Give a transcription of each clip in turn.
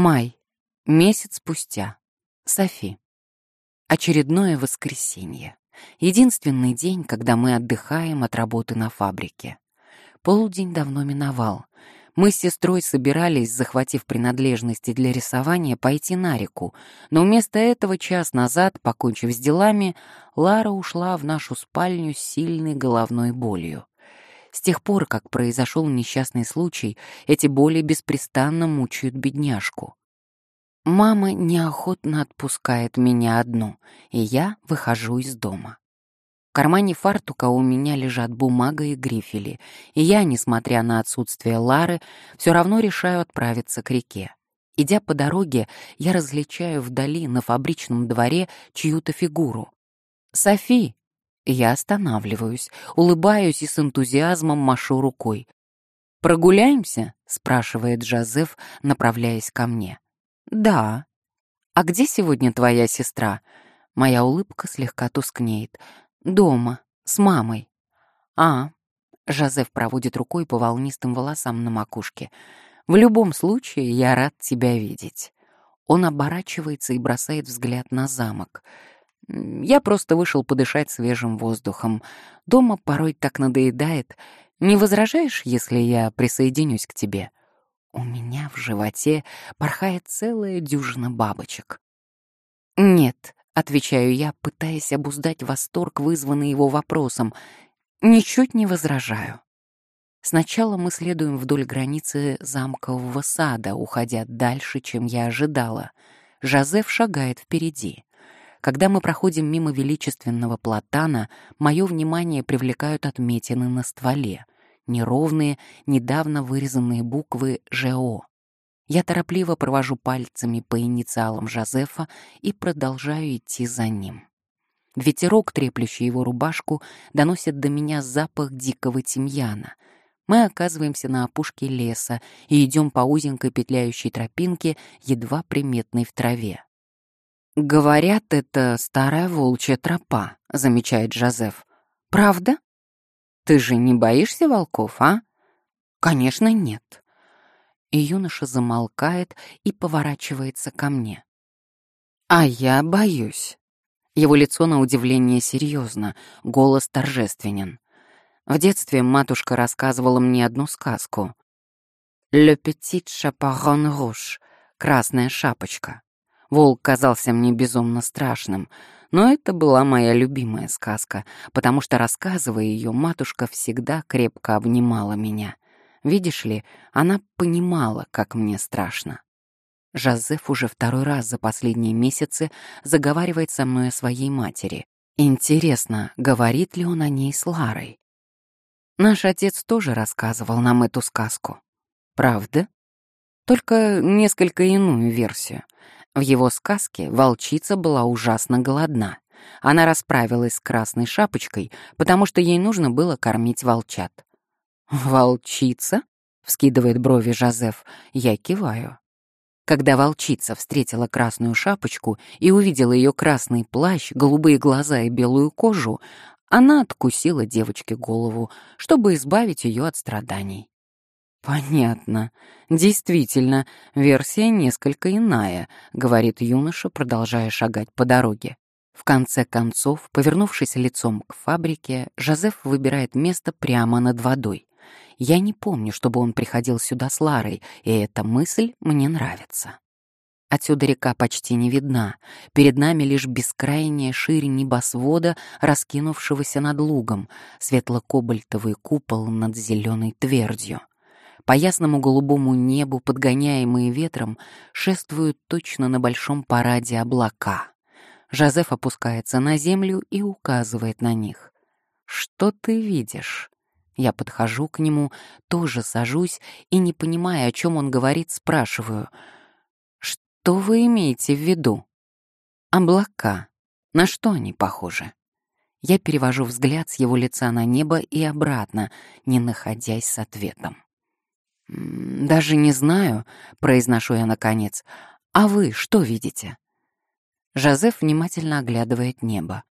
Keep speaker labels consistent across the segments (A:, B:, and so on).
A: Май. Месяц спустя. Софи. Очередное воскресенье. Единственный день, когда мы отдыхаем от работы на фабрике. Полдень давно миновал. Мы с сестрой собирались, захватив принадлежности для рисования, пойти на реку, но вместо этого час назад, покончив с делами, Лара ушла в нашу спальню с сильной головной болью. С тех пор, как произошел несчастный случай, эти боли беспрестанно мучают бедняжку. Мама неохотно отпускает меня одну, и я выхожу из дома. В кармане фартука у меня лежат бумага и грифели, и я, несмотря на отсутствие Лары, все равно решаю отправиться к реке. Идя по дороге, я различаю вдали на фабричном дворе чью-то фигуру. «Софи!» Я останавливаюсь, улыбаюсь и с энтузиазмом машу рукой. «Прогуляемся?» — спрашивает Жозеф, направляясь ко мне. «Да». «А где сегодня твоя сестра?» Моя улыбка слегка тускнеет. «Дома, с мамой». «А». Жозеф проводит рукой по волнистым волосам на макушке. «В любом случае, я рад тебя видеть». Он оборачивается и бросает взгляд на замок — я просто вышел подышать свежим воздухом. Дома порой так надоедает. Не возражаешь, если я присоединюсь к тебе? У меня в животе порхает целая дюжина бабочек. Нет, отвечаю я, пытаясь обуздать восторг, вызванный его вопросом. Ничуть не возражаю. Сначала мы следуем вдоль границы замкового сада, уходя дальше, чем я ожидала. Жозеф шагает впереди. Когда мы проходим мимо величественного платана, мое внимание привлекают отметины на стволе, неровные, недавно вырезанные буквы «ЖО». Я торопливо провожу пальцами по инициалам Жозефа и продолжаю идти за ним. Ветерок, треплющий его рубашку, доносит до меня запах дикого тимьяна. Мы оказываемся на опушке леса и идем по узенькой петляющей тропинке, едва приметной в траве. «Говорят, это старая волчья тропа», — замечает Жозеф. «Правда? Ты же не боишься волков, а?» «Конечно, нет». И юноша замолкает и поворачивается ко мне. «А я боюсь». Его лицо на удивление серьезно, голос торжественен. В детстве матушка рассказывала мне одну сказку. «Le petit chaperon rouge» — «Красная шапочка». Волк казался мне безумно страшным, но это была моя любимая сказка, потому что, рассказывая ее, матушка всегда крепко обнимала меня. Видишь ли, она понимала, как мне страшно. Жозеф уже второй раз за последние месяцы заговаривает со мной о своей матери. Интересно, говорит ли он о ней с Ларой? Наш отец тоже рассказывал нам эту сказку. Правда? Только несколько иную версию — в его сказке волчица была ужасно голодна. Она расправилась с красной шапочкой, потому что ей нужно было кормить волчат. «Волчица?» — вскидывает брови Жозеф. Я киваю. Когда волчица встретила красную шапочку и увидела ее красный плащ, голубые глаза и белую кожу, она откусила девочке голову, чтобы избавить ее от страданий. «Понятно. Действительно, версия несколько иная», — говорит юноша, продолжая шагать по дороге. В конце концов, повернувшись лицом к фабрике, Жозеф выбирает место прямо над водой. Я не помню, чтобы он приходил сюда с Ларой, и эта мысль мне нравится. Отсюда река почти не видна. Перед нами лишь бескрайняя ширь небосвода, раскинувшегося над лугом, светло-кобальтовый купол над зеленой твердью. По ясному голубому небу, подгоняемые ветром, шествуют точно на большом параде облака. Жозеф опускается на землю и указывает на них. «Что ты видишь?» Я подхожу к нему, тоже сажусь и, не понимая, о чем он говорит, спрашиваю. «Что вы имеете в виду?» «Облака. На что они похожи?» Я перевожу взгляд с его лица на небо и обратно, не находясь с ответом. «Даже не знаю», — произношу я наконец. «А вы что видите?» Жозеф внимательно оглядывает небо.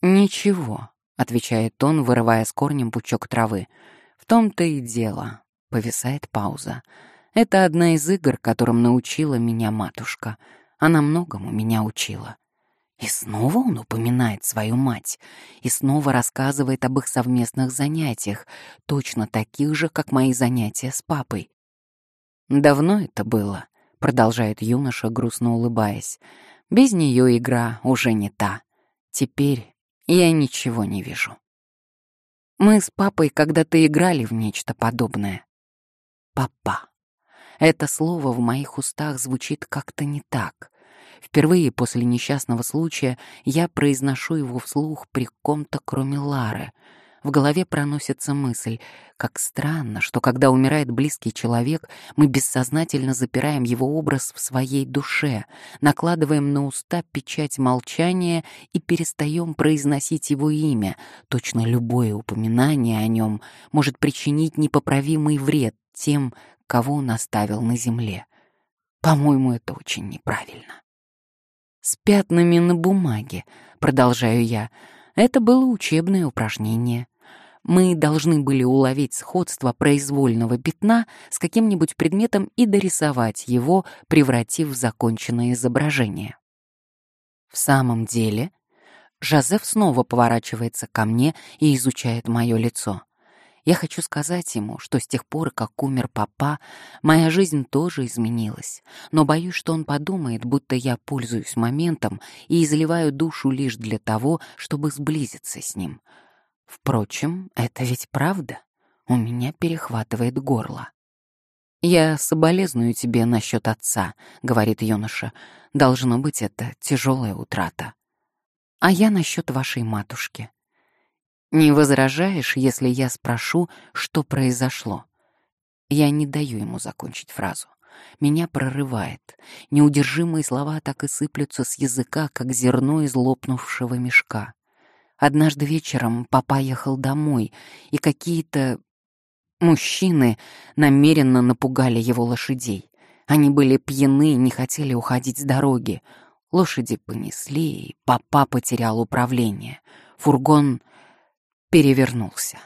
A: «Ничего», — отвечает он, вырывая с корнем пучок травы. «В том-то и дело». Повисает пауза. Это одна из игр, которым научила меня матушка. Она многому меня учила. И снова он упоминает свою мать, и снова рассказывает об их совместных занятиях, точно таких же, как мои занятия с папой. «Давно это было», — продолжает юноша, грустно улыбаясь. «Без нее игра уже не та. Теперь я ничего не вижу». Мы с папой когда-то играли в нечто подобное. «Папа». Это слово в моих устах звучит как-то не так. Впервые после несчастного случая я произношу его вслух при ком-то, кроме Лары. В голове проносится мысль, как странно, что когда умирает близкий человек, мы бессознательно запираем его образ в своей душе, накладываем на уста печать молчания и перестаем произносить его имя. Точно любое упоминание о нем может причинить непоправимый вред тем, кого он оставил на земле. По-моему, это очень неправильно с пятнами на бумаге, продолжаю я. Это было учебное упражнение. Мы должны были уловить сходство произвольного пятна с каким-нибудь предметом и дорисовать его, превратив в законченное изображение. В самом деле, Жозеф снова поворачивается ко мне и изучает мое лицо. Я хочу сказать ему, что с тех пор, как умер папа, моя жизнь тоже изменилась, но боюсь, что он подумает, будто я пользуюсь моментом и изливаю душу лишь для того, чтобы сблизиться с ним. Впрочем, это ведь правда. У меня перехватывает горло. «Я соболезную тебе насчет отца», — говорит юноша. «Должно быть, это тяжелая утрата». «А я насчет вашей матушки. Не возражаешь, если я спрошу, что произошло? Я не даю ему закончить фразу. Меня прорывает. Неудержимые слова так и сыплются с языка, как зерно из лопнувшего мешка. Однажды вечером папа ехал домой, и какие-то мужчины намеренно напугали его лошадей. Они были пьяны и не хотели уходить с дороги. Лошади понесли, и папа потерял управление. Фургон перевернулся.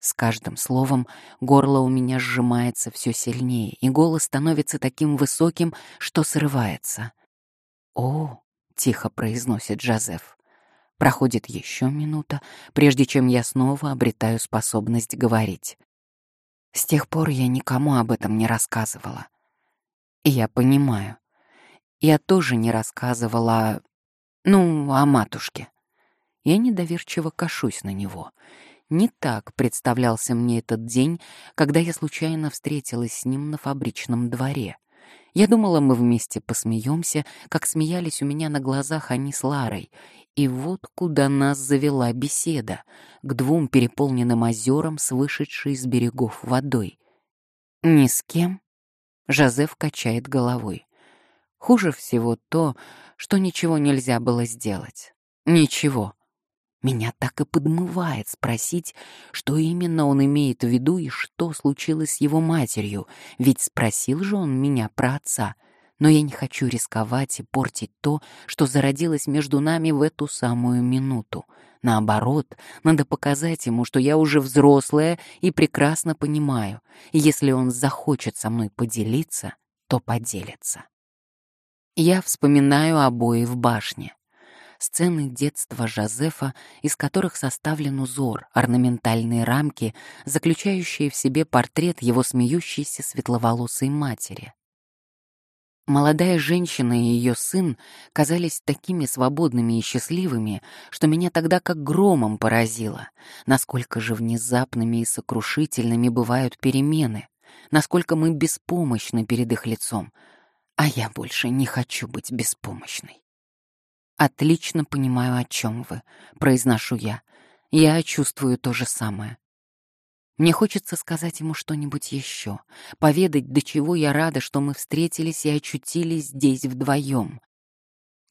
A: С каждым словом горло у меня сжимается все сильнее, и голос становится таким высоким, что срывается. «О!» — тихо произносит Джозеф. Проходит еще минута, прежде чем я снова обретаю способность говорить. С тех пор я никому об этом не рассказывала. И я понимаю. Я тоже не рассказывала, ну, о матушке. Я недоверчиво кашусь на него. Не так представлялся мне этот день, когда я случайно встретилась с ним на фабричном дворе. Я думала, мы вместе посмеемся, как смеялись у меня на глазах они с Ларой. И вот куда нас завела беседа, к двум переполненным озерам с вышедшей из берегов водой. «Ни с кем?» — Жозеф качает головой. Хуже всего то, что ничего нельзя было сделать. Ничего. Меня так и подмывает спросить, что именно он имеет в виду и что случилось с его матерью, ведь спросил же он меня про отца. Но я не хочу рисковать и портить то, что зародилось между нами в эту самую минуту. Наоборот, надо показать ему, что я уже взрослая и прекрасно понимаю, и если он захочет со мной поделиться, то поделится. Я вспоминаю обои в башне сцены детства Жозефа, из которых составлен узор, орнаментальные рамки, заключающие в себе портрет его смеющейся светловолосой матери. Молодая женщина и ее сын казались такими свободными и счастливыми, что меня тогда как громом поразило, насколько же внезапными и сокрушительными бывают перемены, насколько мы беспомощны перед их лицом, а я больше не хочу быть беспомощной. «Отлично понимаю, о чем вы», — произношу я. «Я чувствую то же самое». Мне хочется сказать ему что-нибудь еще, поведать, до чего я рада, что мы встретились и очутились здесь вдвоем.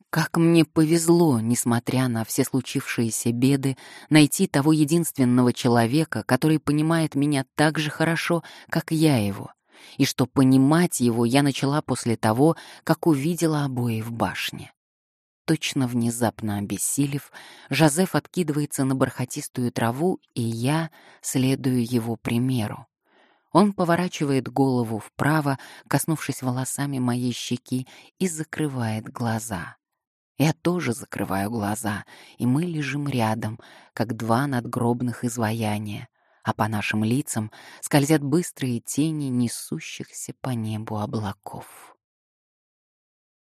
A: Как мне повезло, несмотря на все случившиеся беды, найти того единственного человека, который понимает меня так же хорошо, как я его, и что понимать его я начала после того, как увидела обои в башне. Точно внезапно обессилев, Жозеф откидывается на бархатистую траву, и я следую его примеру. Он поворачивает голову вправо, коснувшись волосами моей щеки, и закрывает глаза. Я тоже закрываю глаза, и мы лежим рядом, как два надгробных изваяния, а по нашим лицам скользят быстрые тени несущихся по небу облаков.